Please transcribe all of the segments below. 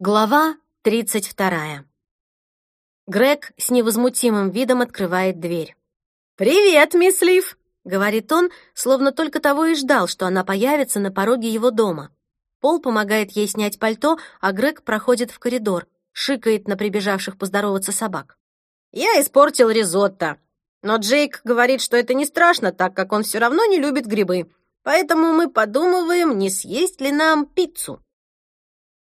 Глава 32. Грег с невозмутимым видом открывает дверь. «Привет, мисс Лив!» — говорит он, словно только того и ждал, что она появится на пороге его дома. Пол помогает ей снять пальто, а Грег проходит в коридор, шикает на прибежавших поздороваться собак. «Я испортил ризотто, но Джейк говорит, что это не страшно, так как он все равно не любит грибы, поэтому мы подумываем, не съесть ли нам пиццу».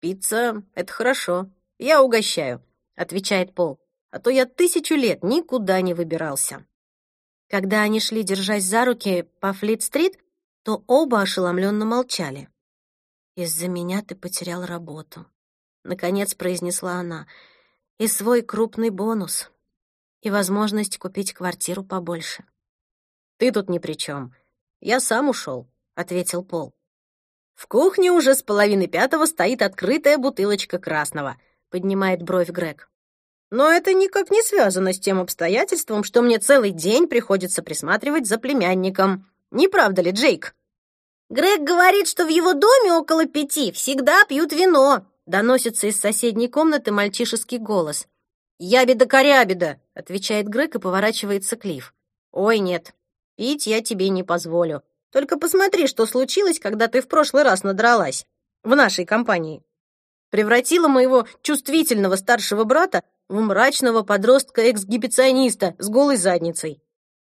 «Пицца — это хорошо. Я угощаю», — отвечает Пол. «А то я тысячу лет никуда не выбирался». Когда они шли, держась за руки, по Флит-стрит, то оба ошеломленно молчали. «Из-за меня ты потерял работу», — наконец произнесла она, «и свой крупный бонус, и возможность купить квартиру побольше». «Ты тут ни при чем. Я сам ушел», — ответил Пол. В кухне уже с половины пятого стоит открытая бутылочка красного, поднимает бровь Грег. Но это никак не связано с тем обстоятельством, что мне целый день приходится присматривать за племянником. Не правда ли, Джейк? Грег говорит, что в его доме около пяти всегда пьют вино. Доносится из соседней комнаты мальчишеский голос. «Ябеда-корябеда», — отвечает Грег и поворачивается к Лив. «Ой, нет, пить я тебе не позволю. Только посмотри, что случилось, когда ты в прошлый раз надралась. В нашей компании. Превратила моего чувствительного старшего брата в мрачного подростка-эксгибициониста с голой задницей.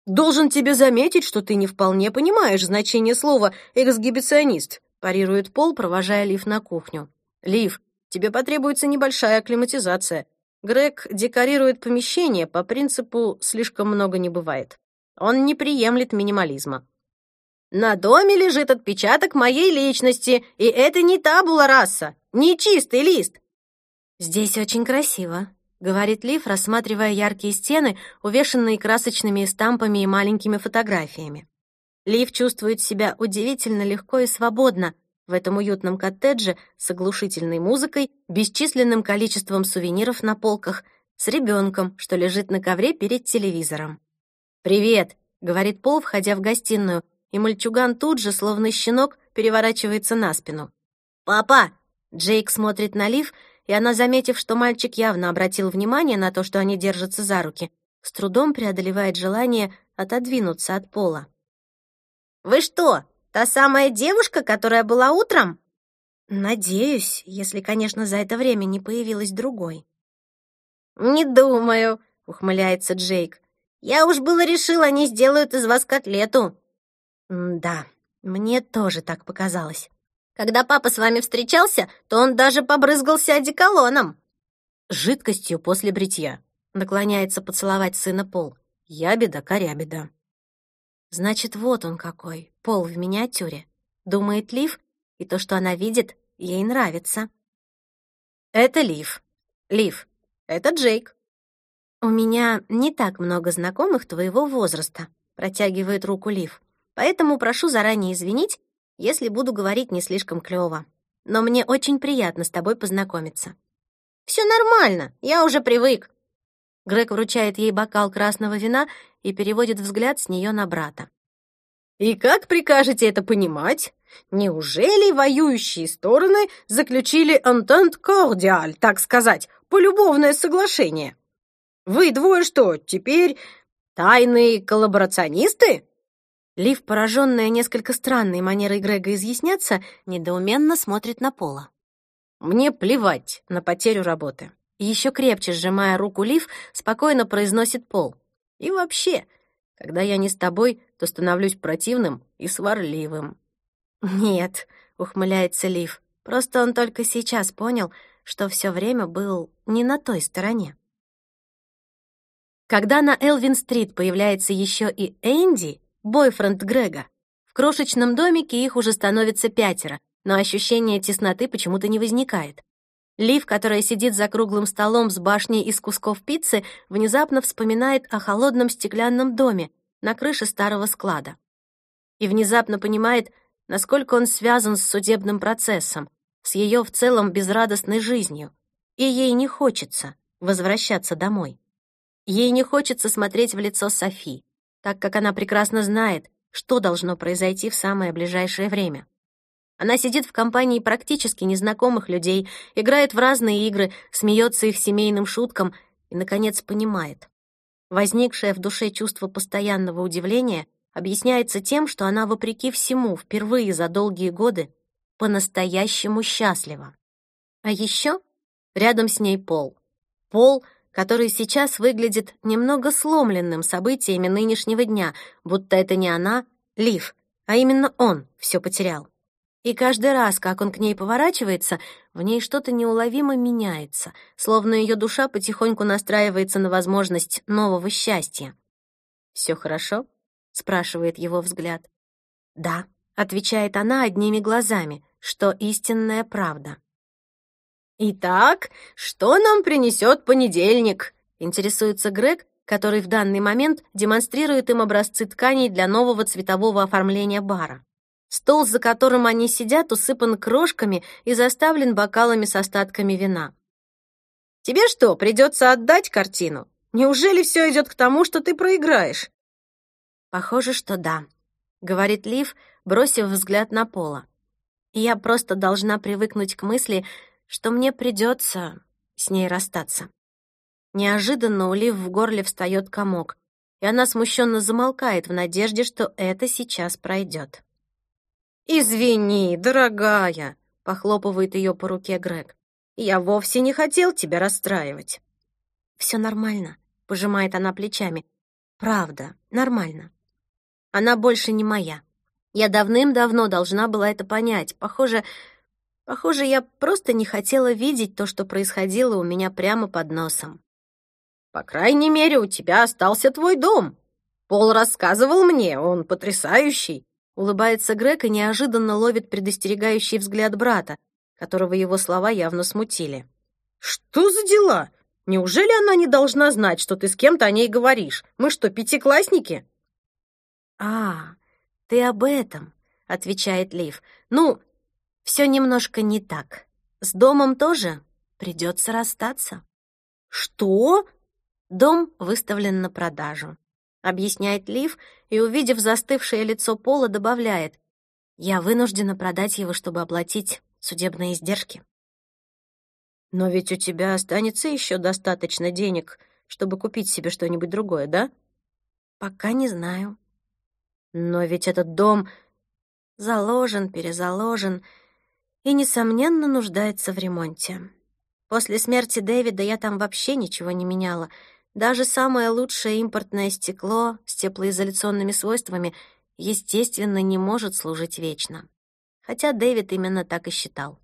Должен тебе заметить, что ты не вполне понимаешь значение слова «эксгибиционист», парирует Пол, провожая Лив на кухню. Лив, тебе потребуется небольшая акклиматизация. Грег декорирует помещение по принципу «слишком много не бывает». Он не приемлет минимализма. На доме лежит отпечаток моей личности, и это не табула раса, не чистый лист. Здесь очень красиво, говорит Лив, рассматривая яркие стены, увешанные красочными стампами и маленькими фотографиями. Лив чувствует себя удивительно легко и свободно в этом уютном коттедже с оглушительной музыкой, бесчисленным количеством сувениров на полках, с ребенком, что лежит на ковре перед телевизором. «Привет», — говорит Пол, входя в гостиную, и мальчуган тут же, словно щенок, переворачивается на спину. «Папа!» Джейк смотрит на Лив, и она, заметив, что мальчик явно обратил внимание на то, что они держатся за руки, с трудом преодолевает желание отодвинуться от пола. «Вы что, та самая девушка, которая была утром?» «Надеюсь, если, конечно, за это время не появилась другой». «Не думаю», — ухмыляется Джейк. «Я уж было решил, они сделают из вас котлету». «Да, мне тоже так показалось. Когда папа с вами встречался, то он даже побрызгался одеколоном». «Жидкостью после бритья», — наклоняется поцеловать сына Пол. «Ябеда-корябеда». «Значит, вот он какой, Пол в миниатюре», — думает Лив, и то, что она видит, ей нравится. «Это Лив. Лив, это Джейк». «У меня не так много знакомых твоего возраста», — протягивает руку Лив. Поэтому прошу заранее извинить, если буду говорить не слишком клёво. Но мне очень приятно с тобой познакомиться». «Всё нормально, я уже привык». Грег вручает ей бокал красного вина и переводит взгляд с неё на брата. «И как прикажете это понимать? Неужели воюющие стороны заключили «entente cordial», так сказать, полюбовное соглашение? Вы двое что, теперь тайные коллаборационисты?» Лив, пораженная несколько странной манерой Грега изъясняться, недоуменно смотрит на Пола. «Мне плевать на потерю работы». Еще крепче сжимая руку Лив, спокойно произносит Пол. «И вообще, когда я не с тобой, то становлюсь противным и сварливым». «Нет», — ухмыляется Лив, «просто он только сейчас понял, что все время был не на той стороне». Когда на Элвин-стрит появляется еще и Энди, бойфренд Грега. В крошечном домике их уже становится пятеро, но ощущение тесноты почему-то не возникает. Лив, которая сидит за круглым столом с башней из кусков пиццы, внезапно вспоминает о холодном стеклянном доме на крыше старого склада. И внезапно понимает, насколько он связан с судебным процессом, с ее в целом безрадостной жизнью. И ей не хочется возвращаться домой. Ей не хочется смотреть в лицо Софи так как она прекрасно знает, что должно произойти в самое ближайшее время. Она сидит в компании практически незнакомых людей, играет в разные игры, смеется их семейным шуткам и, наконец, понимает. Возникшее в душе чувство постоянного удивления объясняется тем, что она, вопреки всему, впервые за долгие годы по-настоящему счастлива. А еще рядом с ней Пол. Пол, который сейчас выглядит немного сломленным событиями нынешнего дня, будто это не она, Лив, а именно он все потерял. И каждый раз, как он к ней поворачивается, в ней что-то неуловимо меняется, словно ее душа потихоньку настраивается на возможность нового счастья. «Все хорошо?» — спрашивает его взгляд. «Да», — отвечает она одними глазами, что истинная правда. «Итак, что нам принесет понедельник?» — интересуется Грег, который в данный момент демонстрирует им образцы тканей для нового цветового оформления бара. Стол, за которым они сидят, усыпан крошками и заставлен бокалами с остатками вина. «Тебе что, придется отдать картину? Неужели все идет к тому, что ты проиграешь?» «Похоже, что да», — говорит Лив, бросив взгляд на Пола. «Я просто должна привыкнуть к мысли, что мне придется с ней расстаться». Неожиданно у Лив в горле встает комок, и она смущенно замолкает в надежде, что это сейчас пройдет. «Извини, дорогая», — похлопывает ее по руке Грег. «Я вовсе не хотел тебя расстраивать». «Все нормально», — пожимает она плечами. «Правда, нормально. Она больше не моя. Я давным-давно должна была это понять. Похоже, похоже, я просто не хотела видеть то, что происходило у меня прямо под носом». «По крайней мере, у тебя остался твой дом. Пол рассказывал мне, он потрясающий. Улыбается Грег и неожиданно ловит предостерегающий взгляд брата, которого его слова явно смутили. «Что за дела? Неужели она не должна знать, что ты с кем-то о ней говоришь? Мы что, пятиклассники?» «А, ты об этом», — отвечает Лив. «Ну, все немножко не так. С домом тоже придется расстаться». «Что?» Дом выставлен на продажу объясняет Лив и, увидев застывшее лицо Пола, добавляет, «Я вынуждена продать его, чтобы оплатить судебные издержки». «Но ведь у тебя останется еще достаточно денег, чтобы купить себе что-нибудь другое, да?» «Пока не знаю». «Но ведь этот дом заложен, перезаложен и, несомненно, нуждается в ремонте. После смерти Дэвида я там вообще ничего не меняла — даже самое лучшее импортное стекло с теплоизоляционными свойствами, естественно, не может служить вечно. Хотя Дэвид именно так и считал.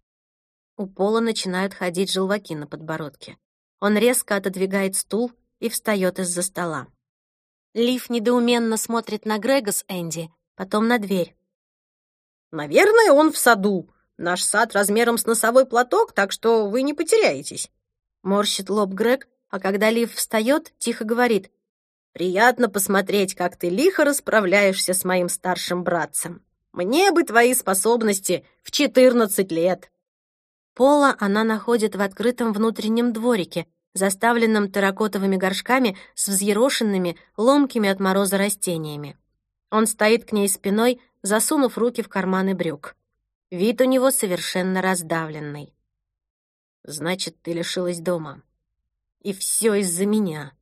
У Пола начинают ходить желваки на подбородке. Он резко отодвигает стул и встает из-за стола. Лив недоуменно смотрит на Грега с Энди, потом на дверь. «Наверное, он в саду. Наш сад размером с носовой платок, так что вы не потеряетесь». Морщит лоб Грег, а когда Лив встает, тихо говорит, «Приятно посмотреть, как ты лихо расправляешься с моим старшим братцем. Мне бы твои способности в четырнадцать лет». Пола она находит в открытом внутреннем дворике, заставленном терракотовыми горшками с взъерошенными, ломкими от мороза растениями. Он стоит к ней спиной, засунув руки в карманы брюк. Вид у него совершенно раздавленный. «Значит, ты лишилась дома», и все из-за меня.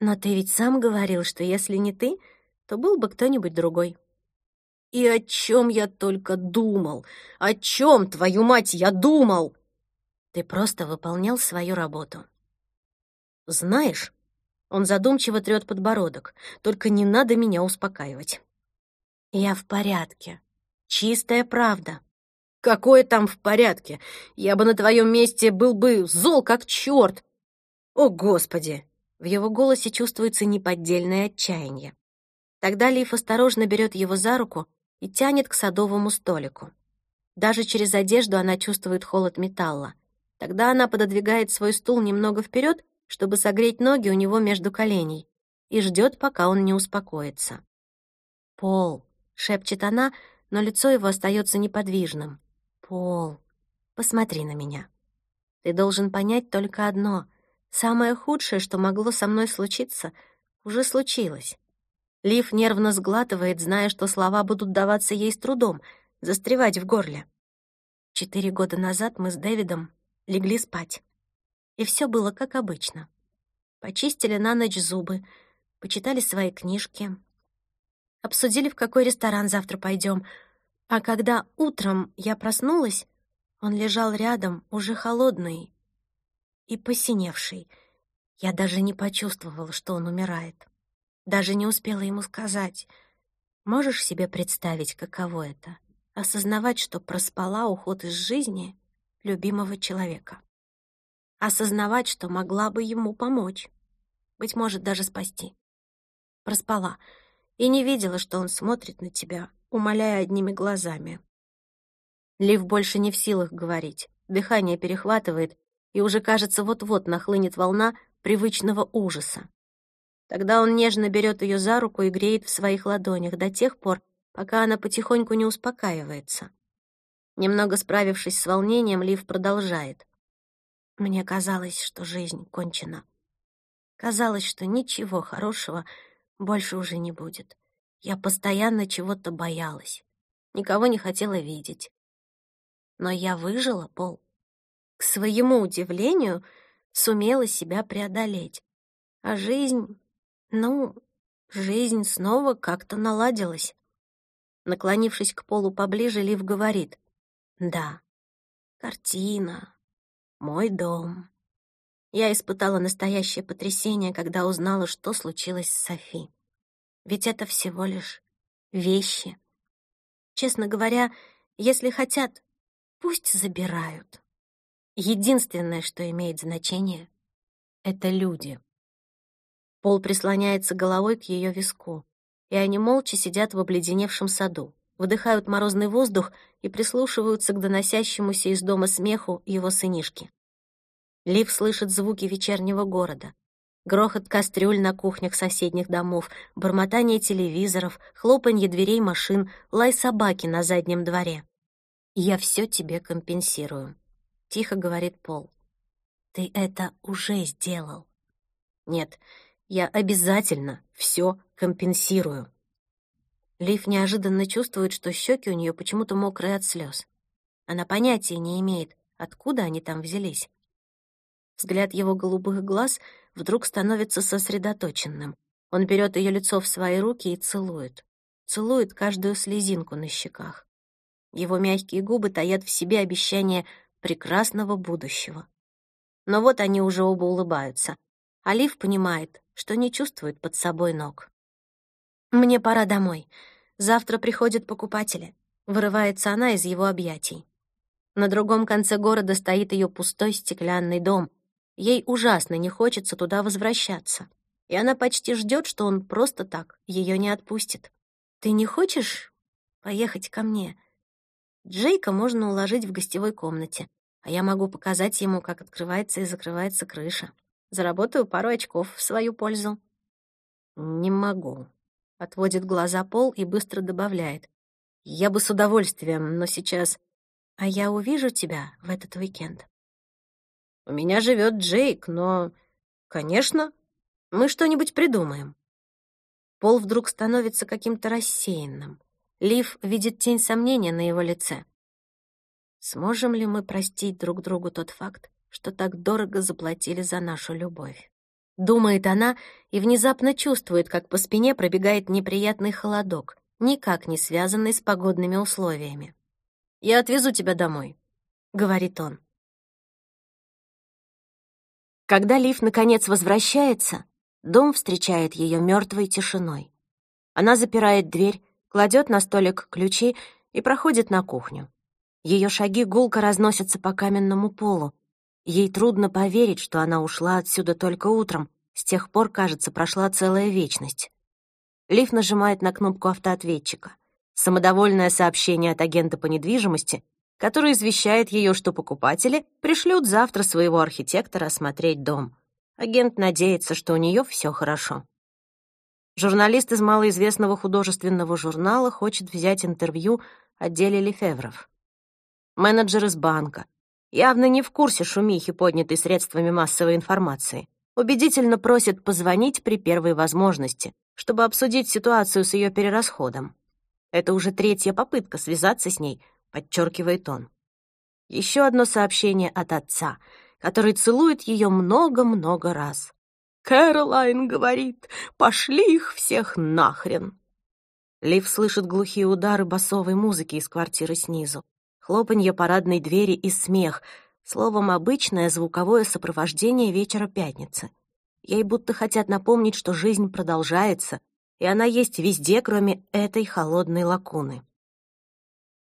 Но ты ведь сам говорил, что если не ты, то был бы кто-нибудь другой. И о чем я только думал? О чем, твою мать, я думал? Ты просто выполнял свою работу. Знаешь, он задумчиво трет подбородок, только не надо меня успокаивать. Я в порядке. Чистая правда. Какое там в порядке? Я бы на твоем месте был бы зол как черт, «О, Господи!» В его голосе чувствуется неподдельное отчаяние. Тогда Лив осторожно берет его за руку и тянет к садовому столику. Даже через одежду она чувствует холод металла. Тогда она пододвигает свой стул немного вперед, чтобы согреть ноги у него между коленей, и ждет, пока он не успокоится. «Пол», — шепчет она, но лицо его остается неподвижным. «Пол, посмотри на меня. Ты должен понять только одно. Самое худшее, что могло со мной случиться, уже случилось. Лив нервно сглатывает, зная, что слова будут даваться ей с трудом. застревать в горле. Четыре года назад мы с Дэвидом легли спать. И все было как обычно. Почистили на ночь зубы, почитали свои книжки, обсудили, в какой ресторан завтра пойдем. А когда утром я проснулась, он лежал рядом, уже холодный и посиневший. Я даже не почувствовала, что он умирает. Даже не успела ему сказать. Можешь себе представить, каково это? Осознавать, что проспала уход из жизни любимого человека. Осознавать, что могла бы ему помочь. Быть может, даже спасти. Проспала и не видела, что он смотрит на тебя, умоляя одними глазами. Лив больше не в силах говорить. Дыхание перехватывает, и уже, кажется, вот-вот нахлынет волна привычного ужаса. Тогда он нежно берет ее за руку и греет в своих ладонях до тех пор, пока она потихоньку не успокаивается. Немного справившись с волнением, Лив продолжает. «Мне казалось, что жизнь кончена. Казалось, что ничего хорошего больше уже не будет. Я постоянно чего-то боялась, никого не хотела видеть. Но я выжила, Пол. К своему удивлению, сумела себя преодолеть. А жизнь, ну, жизнь снова как-то наладилась. Наклонившись к полу поближе, Лив говорит. «Да, картина, мой дом». Я испытала настоящее потрясение, когда узнала, что случилось с Софи. Ведь это всего лишь вещи. Честно говоря, если хотят, пусть забирают. Единственное, что имеет значение, — это люди. Пол прислоняется головой к ее виску, и они молча сидят в обледеневшем саду, вдыхают морозный воздух и прислушиваются к доносящемуся из дома смеху его сынишки. Лив слышит звуки вечернего города, Грохот кастрюль на кухнях соседних домов, бормотание телевизоров, хлопанье дверей машин, лай собаки на заднем дворе. «Я все тебе компенсирую», — тихо говорит Пол. «Ты это уже сделал». «Нет, я обязательно все компенсирую». Лив неожиданно чувствует, что щеки у нее почему-то мокрые от слез. Она понятия не имеет, откуда они там взялись. Взгляд его голубых глаз — вдруг становится сосредоточенным. Он берет ее лицо в свои руки и целует. Целует каждую слезинку на щеках. Его мягкие губы таят в себе обещание прекрасного будущего. Но вот они уже оба улыбаются. Алиф понимает, что не чувствует под собой ног. «Мне пора домой. Завтра приходят покупатели». Вырывается она из его объятий. На другом конце города стоит ее пустой стеклянный дом, Ей ужасно не хочется туда возвращаться. И она почти ждет, что он просто так ее не отпустит. «Ты не хочешь поехать ко мне?» Джейка можно уложить в гостевой комнате, а я могу показать ему, как открывается и закрывается крыша. Заработаю пару очков в свою пользу. «Не могу», — отводит глаза Пол и быстро добавляет. «Я бы с удовольствием, но сейчас...» «А я увижу тебя в этот уикенд». У меня живет Джейк, но... Конечно, мы что-нибудь придумаем. Пол вдруг становится каким-то рассеянным. Лив видит тень сомнения на его лице. Сможем ли мы простить друг другу тот факт, что так дорого заплатили за нашу любовь? Думает она и внезапно чувствует, как по спине пробегает неприятный холодок, никак не связанный с погодными условиями. «Я отвезу тебя домой», — говорит он. Когда Лив наконец возвращается, дом встречает ее мертвой тишиной. Она запирает дверь, кладет на столик ключи и проходит на кухню. Ее шаги гулко разносятся по каменному полу. Ей трудно поверить, что она ушла отсюда только утром. С тех пор, кажется, прошла целая вечность. Лив нажимает на кнопку автоответчика. Самодовольное сообщение от агента по недвижимости который извещает ее, что покупатели пришлют завтра своего архитектора осмотреть дом. Агент надеется, что у нее все хорошо. Журналист из малоизвестного художественного журнала хочет взять интервью о деле Лефевров. Менеджер из банка, явно не в курсе шумихи, поднятой средствами массовой информации, убедительно просит позвонить при первой возможности, чтобы обсудить ситуацию с ее перерасходом. Это уже третья попытка связаться с ней, подчеркивает он. Еще одно сообщение от отца, который целует ее много-много раз. «Кэролайн говорит, пошли их всех нахрен!» Лив слышит глухие удары басовой музыки из квартиры снизу, хлопанье парадной двери и смех, словом, обычное звуковое сопровождение вечера пятницы. Ей будто хотят напомнить, что жизнь продолжается, и она есть везде, кроме этой холодной лакуны.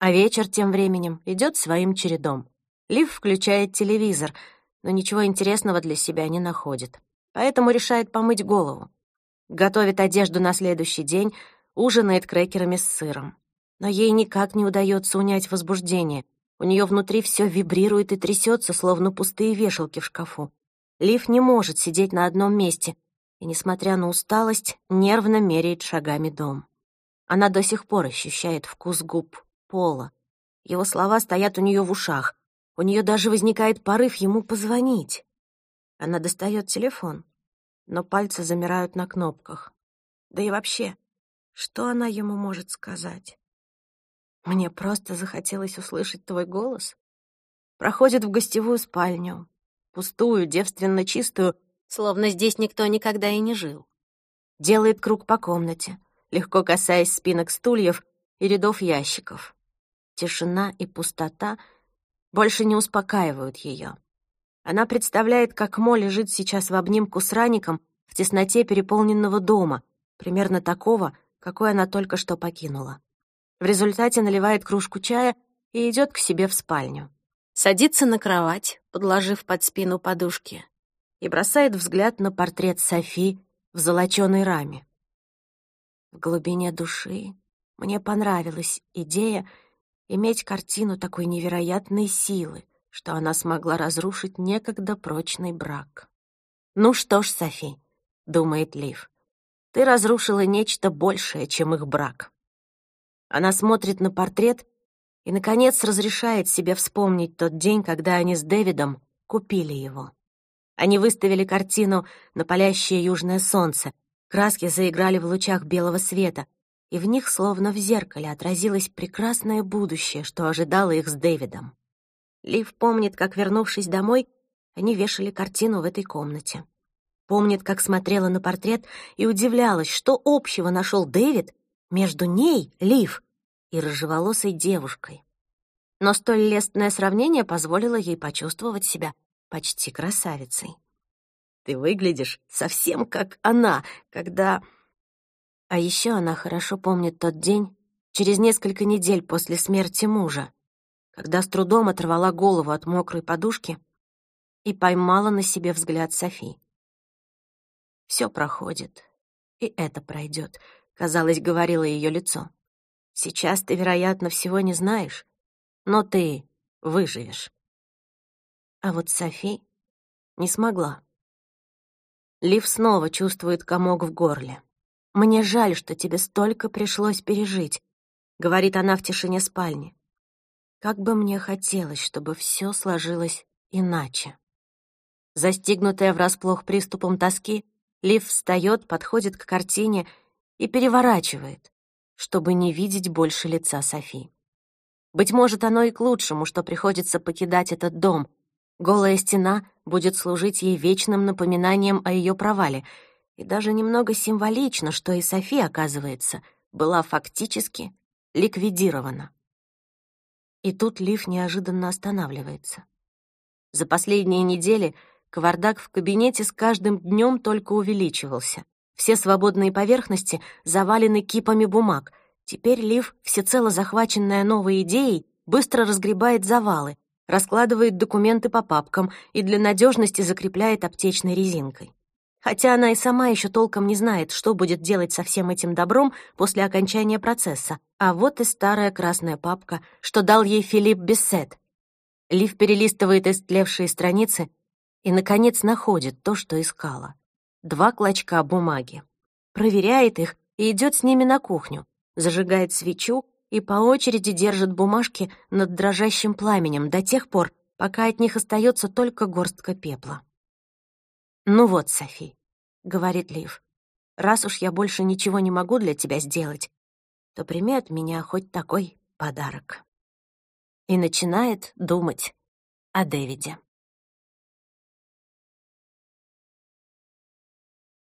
А вечер тем временем идет своим чередом. Лив включает телевизор, но ничего интересного для себя не находит. Поэтому решает помыть голову. Готовит одежду на следующий день, ужинает крекерами с сыром. Но ей никак не удается унять возбуждение. У нее внутри все вибрирует и трясется, словно пустые вешалки в шкафу. Лив не может сидеть на одном месте и, несмотря на усталость, нервно меряет шагами дом. Она до сих пор ощущает вкус губ Пола. Его слова стоят у нее в ушах. У нее даже возникает порыв ему позвонить. Она достает телефон, но пальцы замирают на кнопках. Да и вообще, что она ему может сказать? Мне просто захотелось услышать твой голос. Проходит в гостевую спальню, пустую, девственно чистую, словно здесь никто никогда и не жил. Делает круг по комнате, легко касаясь спинок стульев и рядов ящиков. Тишина и пустота больше не успокаивают ее. Она представляет, как Мо лежит сейчас в обнимку с Раником в тесноте переполненного дома, примерно такого, какой она только что покинула. В результате наливает кружку чая и идет к себе в спальню. Садится на кровать, подложив под спину подушки, и бросает взгляд на портрет Софи в золоченой раме. В глубине души мне понравилась идея иметь картину такой невероятной силы, что она смогла разрушить некогда прочный брак. «Ну что ж, Софи», — думает Лив, — «ты разрушила нечто большее, чем их брак». Она смотрит на портрет и, наконец, разрешает себе вспомнить тот день, когда они с Дэвидом купили его. Они выставили картину на палящее южное солнце, краски заиграли в лучах белого света, и в них, словно в зеркале, отразилось прекрасное будущее, что ожидало их с Дэвидом. Лив помнит, как, вернувшись домой, они вешали картину в этой комнате. Помнит, как смотрела на портрет и удивлялась, что общего нашел Дэвид между ней, Лив, и рыжеволосой девушкой. Но столь лестное сравнение позволило ей почувствовать себя почти красавицей. «Ты выглядишь совсем как она, когда...» А еще она хорошо помнит тот день, через несколько недель после смерти мужа, когда с трудом оторвала голову от мокрой подушки и поймала на себе взгляд Софи. Все проходит, и это пройдет, казалось, говорило ее лицо. Сейчас ты, вероятно, всего не знаешь, но ты выживешь. А вот Софи не смогла. Лив снова чувствует комок в горле. «Мне жаль, что тебе столько пришлось пережить», — говорит она в тишине спальни. «Как бы мне хотелось, чтобы все сложилось иначе». Застигнутая врасплох приступом тоски, Лив встает, подходит к картине и переворачивает, чтобы не видеть больше лица Софи. Быть может, оно и к лучшему, что приходится покидать этот дом. Голая стена будет служить ей вечным напоминанием о ее провале, и даже немного символично, что и Софи, оказывается, была фактически ликвидирована. И тут Лив неожиданно останавливается. За последние недели кавардак в кабинете с каждым днем только увеличивался. Все свободные поверхности завалены кипами бумаг. Теперь Лив, всецело захваченная новой идеей, быстро разгребает завалы, раскладывает документы по папкам и для надежности закрепляет аптечной резинкой. Хотя она и сама еще толком не знает, что будет делать со всем этим добром после окончания процесса. А вот и старая красная папка, что дал ей Филипп Бессет. Лив перелистывает истлевшие страницы и, наконец, находит то, что искала два клочка бумаги. Проверяет их и идет с ними на кухню, зажигает свечу и по очереди держит бумажки над дрожащим пламенем до тех пор, пока от них остается только горстка пепла. «Ну вот, Софи», — говорит Лив, — «раз уж я больше ничего не могу для тебя сделать, то прими от меня хоть такой подарок». И начинает думать о Дэвиде.